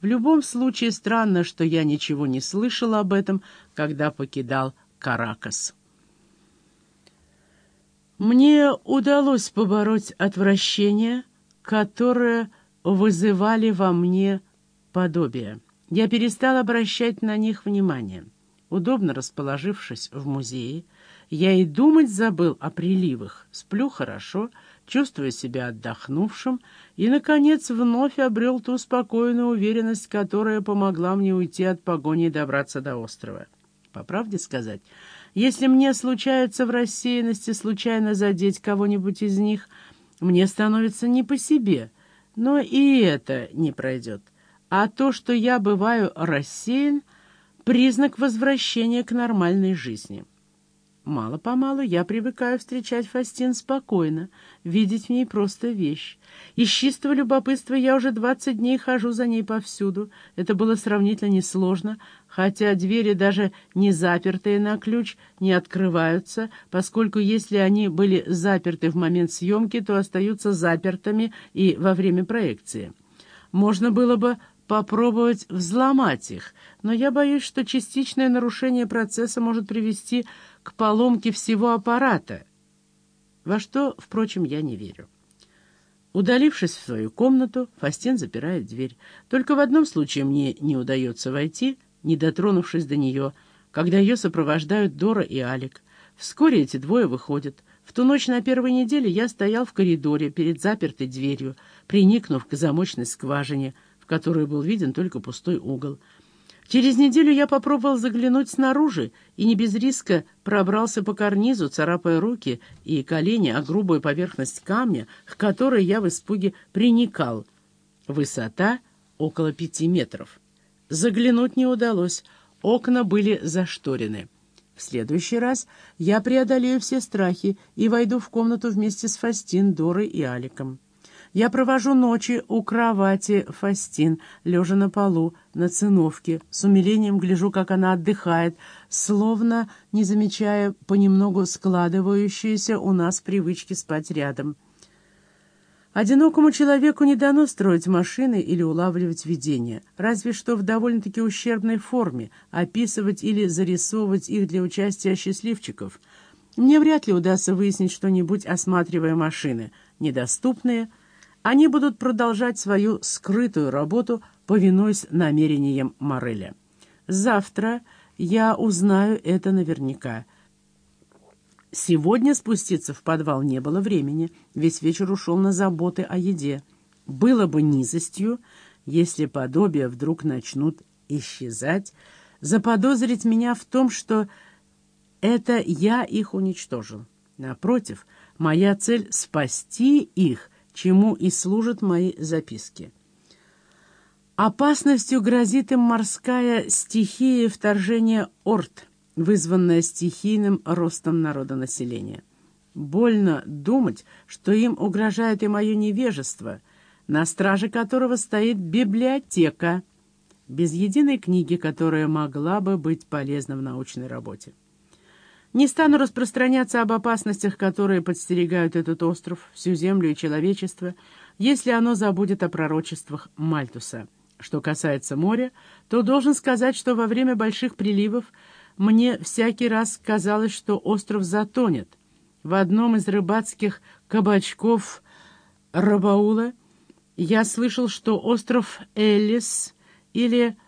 В любом случае странно, что я ничего не слышал об этом, когда покидал Каракас. Мне удалось побороть отвращение, которое вызывали во мне подобие. Я перестал обращать на них внимание. Удобно расположившись в музее, я и думать забыл о приливах. Сплю хорошо, чувствуя себя отдохнувшим, и, наконец, вновь обрел ту спокойную уверенность, которая помогла мне уйти от погони и добраться до острова. По правде сказать, если мне случается в рассеянности случайно задеть кого-нибудь из них, мне становится не по себе, но и это не пройдет. А то, что я бываю рассеян, признак возвращения к нормальной жизни. Мало-помалу я привыкаю встречать Фастин спокойно, видеть в ней просто вещь. Из чистого любопытства я уже двадцать дней хожу за ней повсюду. Это было сравнительно несложно, хотя двери, даже не запертые на ключ, не открываются, поскольку если они были заперты в момент съемки, то остаются запертыми и во время проекции. Можно было бы попробовать взломать их, но я боюсь, что частичное нарушение процесса может привести к поломке всего аппарата, во что, впрочем, я не верю. Удалившись в свою комнату, Фастин запирает дверь. Только в одном случае мне не удается войти, не дотронувшись до нее, когда ее сопровождают Дора и Алик. Вскоре эти двое выходят. В ту ночь на первой неделе я стоял в коридоре перед запертой дверью, приникнув к замочной скважине — которой был виден только пустой угол. Через неделю я попробовал заглянуть снаружи и не без риска пробрался по карнизу, царапая руки и колени о грубую поверхность камня, к которой я в испуге приникал. Высота около пяти метров. Заглянуть не удалось, окна были зашторены. В следующий раз я преодолею все страхи и войду в комнату вместе с Фастин, Дорой и Аликом. Я провожу ночи у кровати Фастин, лежа на полу, на циновке, с умилением гляжу, как она отдыхает, словно не замечая понемногу складывающиеся у нас привычки спать рядом. Одинокому человеку не дано строить машины или улавливать видения, разве что в довольно-таки ущербной форме, описывать или зарисовывать их для участия счастливчиков. Мне вряд ли удастся выяснить что-нибудь, осматривая машины, недоступные, они будут продолжать свою скрытую работу, повинуясь намерениям Мореля. Завтра я узнаю это наверняка. Сегодня спуститься в подвал не было времени, весь вечер ушел на заботы о еде. Было бы низостью, если подобия вдруг начнут исчезать, заподозрить меня в том, что это я их уничтожил. Напротив, моя цель — спасти их — чему и служат мои записки. Опасностью грозит им морская стихия вторжения орд, вызванная стихийным ростом народонаселения. Больно думать, что им угрожает и мое невежество, на страже которого стоит библиотека, без единой книги, которая могла бы быть полезна в научной работе. Не стану распространяться об опасностях, которые подстерегают этот остров, всю землю и человечество, если оно забудет о пророчествах Мальтуса. Что касается моря, то должен сказать, что во время больших приливов мне всякий раз казалось, что остров затонет. В одном из рыбацких кабачков Рабаула я слышал, что остров Эллис или